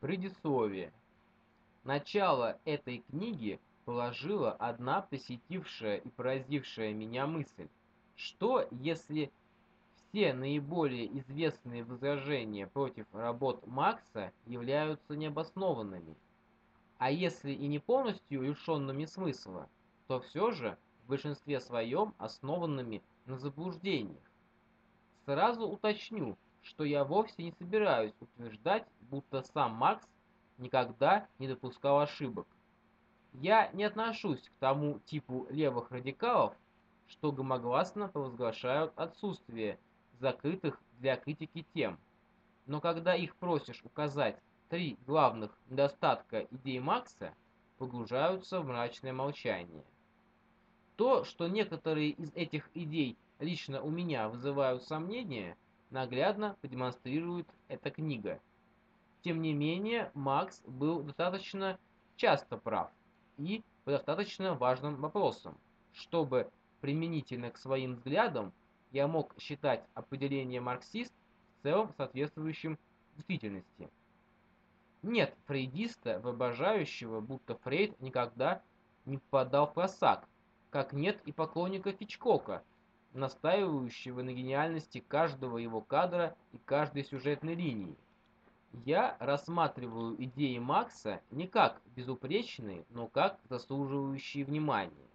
Предисловие. Начало этой книги положила одна посетившая и поразившая меня мысль. Что, если все наиболее известные возражения против работ Маркса являются необоснованными? А если и не полностью лишенными смысла, то все же в большинстве своем основанными на заблуждениях. Сразу уточню, что я вовсе не собираюсь утверждать, будто сам Маркс никогда не допускал ошибок. Я не отношусь к тому типу левых радикалов, что громогласно провозглашают отсутствие закрытых для критики тем. Но когда их просишь указать три главных недостатка идей Маркса, погружаются в мрачное молчание. То, что некоторые из этих идей лично у меня вызывают сомнения – наглядно продемонстрирует эта книга. Тем не менее, Макс был достаточно часто прав и по достаточно важным вопросам, чтобы применительно к своим взглядам я мог считать определение марксист в целом соответствующим действительности. Нет фрейдиста, воображающего, будто Фрейд никогда не попадал в просак, как нет и поклонника Хичкока, настаивающего на гениальности каждого его кадра и каждой сюжетной линии. Я рассматриваю идеи Макса не как безупречные, но как заслуживающие внимания.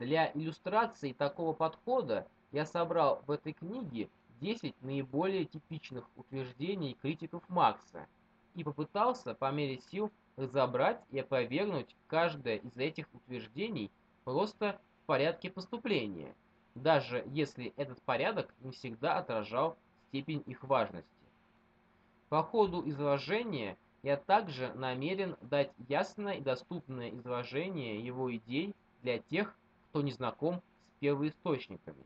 Для иллюстрации такого подхода я собрал в этой книге 10 наиболее типичных утверждений критиков Макса и попытался по мере сил разобрать и опровергнуть каждое из этих утверждений просто в порядке поступления – даже если этот порядок не всегда отражал степень их важности. По ходу изложения я также намерен дать ясное и доступное изложение его идей для тех, кто не знаком с первоисточниками.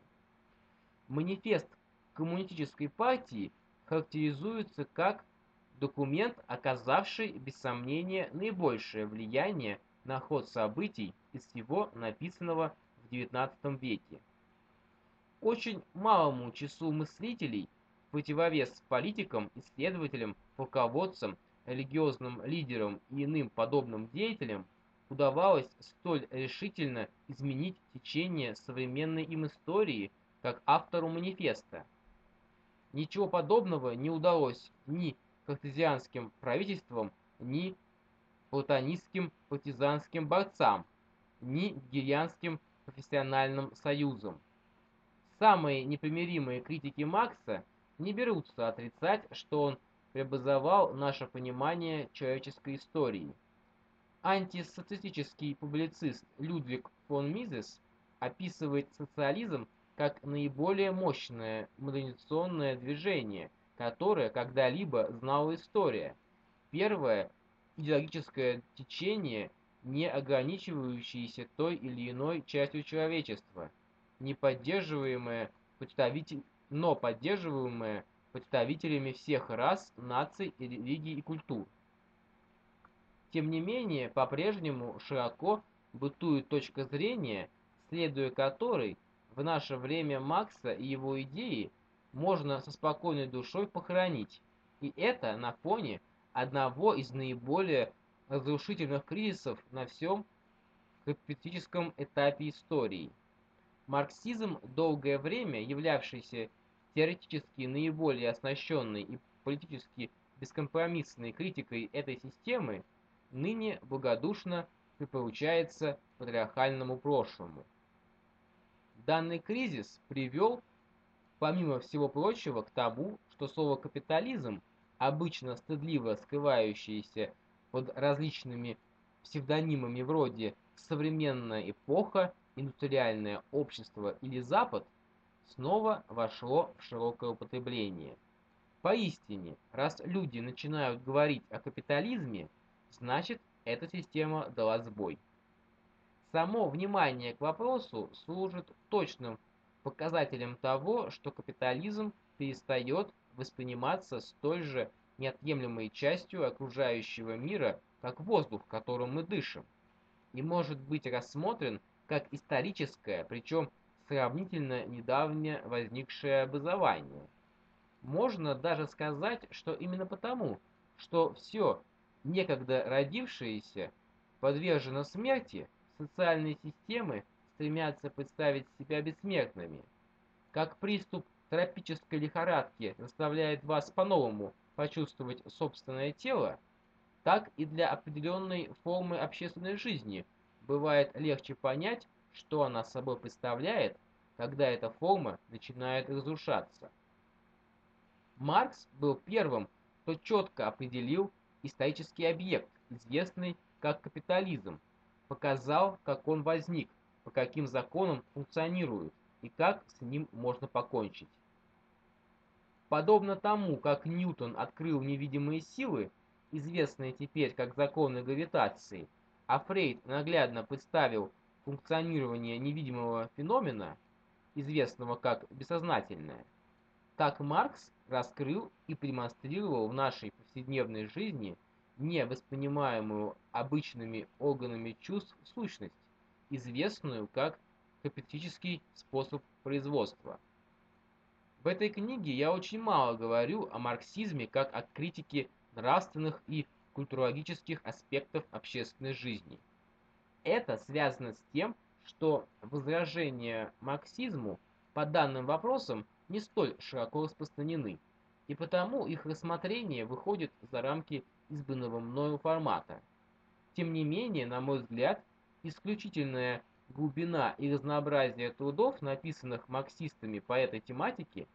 Манифест коммунистической партии характеризуется как документ, оказавший без сомнения наибольшее влияние на ход событий из всего написанного в XIX веке. Очень малому числу мыслителей, противовес политикам, исследователям, полководцам, религиозным лидерам и иным подобным деятелям, удавалось столь решительно изменить течение современной им истории, как автору манифеста. Ничего подобного не удалось ни картезианским правительствам, ни платонистским партизанским борцам, ни гирианским профессиональным союзам. Самые непримиримые критики Макса не берутся отрицать, что он преобразовал наше понимание человеческой истории. Антисоциалистический публицист Людвиг фон Мизес описывает социализм как наиболее мощное модернизационное движение, которое когда-либо знала история. Первое идеологическое течение, не ограничивающееся той или иной частью человечества – не поддерживаемое представитель, но поддерживаемое представителями всех рас, наций, религий и культур. Тем не менее, по-прежнему широко бытует точка зрения, следуя которой в наше время Макса и его идеи можно со спокойной душой похоронить. И это на фоне одного из наиболее разрушительных кризисов на всем капиталистическом этапе истории – Марксизм, долгое время являвшийся теоретически наиболее оснащенной и политически бескомпромиссной критикой этой системы, ныне благодушно припоручается патриархальному прошлому. Данный кризис привел, помимо всего прочего, к тому, что слово «капитализм», обычно стыдливо скрывающееся под различными псевдонимами вроде «современная эпоха» индустриальное общество или Запад снова вошло в широкое употребление. Поистине, раз люди начинают говорить о капитализме, значит эта система дала сбой. Само внимание к вопросу служит точным показателем того, что капитализм перестает восприниматься столь же неотъемлемой частью окружающего мира, как воздух, которым мы дышим, и может быть рассмотрен как историческое, причем сравнительно недавнее возникшее образование. Можно даже сказать, что именно потому, что все некогда родившиеся, подвержены смерти, социальные системы стремятся представить себя бессмертными. Как приступ тропической лихорадки заставляет вас по-новому почувствовать собственное тело, так и для определенной формы общественной жизни бывает легче понять, что она собой представляет, когда эта форма начинает разрушаться. Маркс был первым, кто четко определил исторический объект, известный как капитализм, показал, как он возник, по каким законам функционирует и как с ним можно покончить. Подобно тому, как Ньютон открыл невидимые силы, известные теперь как законы гравитации, а Фрейд наглядно представил функционирование невидимого феномена, известного как бессознательное, так Маркс раскрыл и продемонстрировал в нашей повседневной жизни невоспринимаемую обычными органами чувств сущность, известную как капиталистический способ производства. В этой книге я очень мало говорю о марксизме как о критике нравственных и культурологических аспектов общественной жизни. Это связано с тем, что возражения марксизму по данным вопросам не столь широко распространены, и потому их рассмотрение выходит за рамки избранного мною формата. Тем не менее, на мой взгляд, исключительная глубина и разнообразие трудов, написанных марксистами по этой тематике,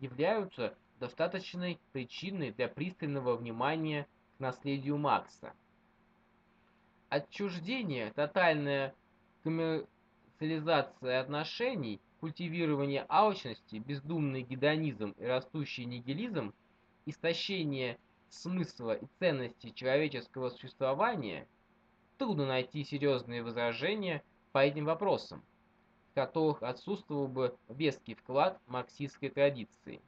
являются достаточной причиной для пристального внимания наследию Маркса. Отчуждение, тотальная коммерциализация отношений, культивирование алчности, бездумный гедонизм и растущий нигилизм, истощение смысла и ценности человеческого существования, трудно найти серьезные возражения по этим вопросам, в которых отсутствовал бы веский вклад марксистской традиции.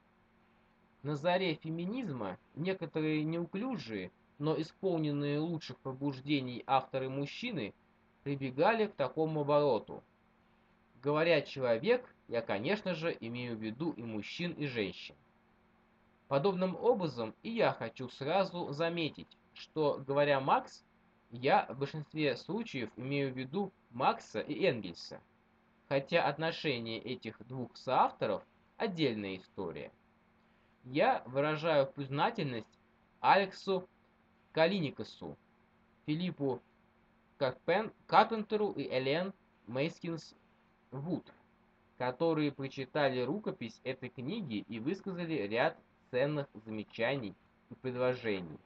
На заре феминизма некоторые неуклюжие, но исполненные лучших побуждений авторы-мужчины прибегали к такому обороту. Говоря «человек», я, конечно же, имею в виду и мужчин, и женщин. Подобным образом и я хочу сразу заметить, что, говоря Макс, я в большинстве случаев имею в виду Макса и Энгельса, хотя отношения этих двух соавторов – отдельная история. Я выражаю признательность Алексу Калиникасу, Филиппу Карпен, Карпентеру и Элен Мейскинс Вуд, которые прочитали рукопись этой книги и высказали ряд ценных замечаний и предложений.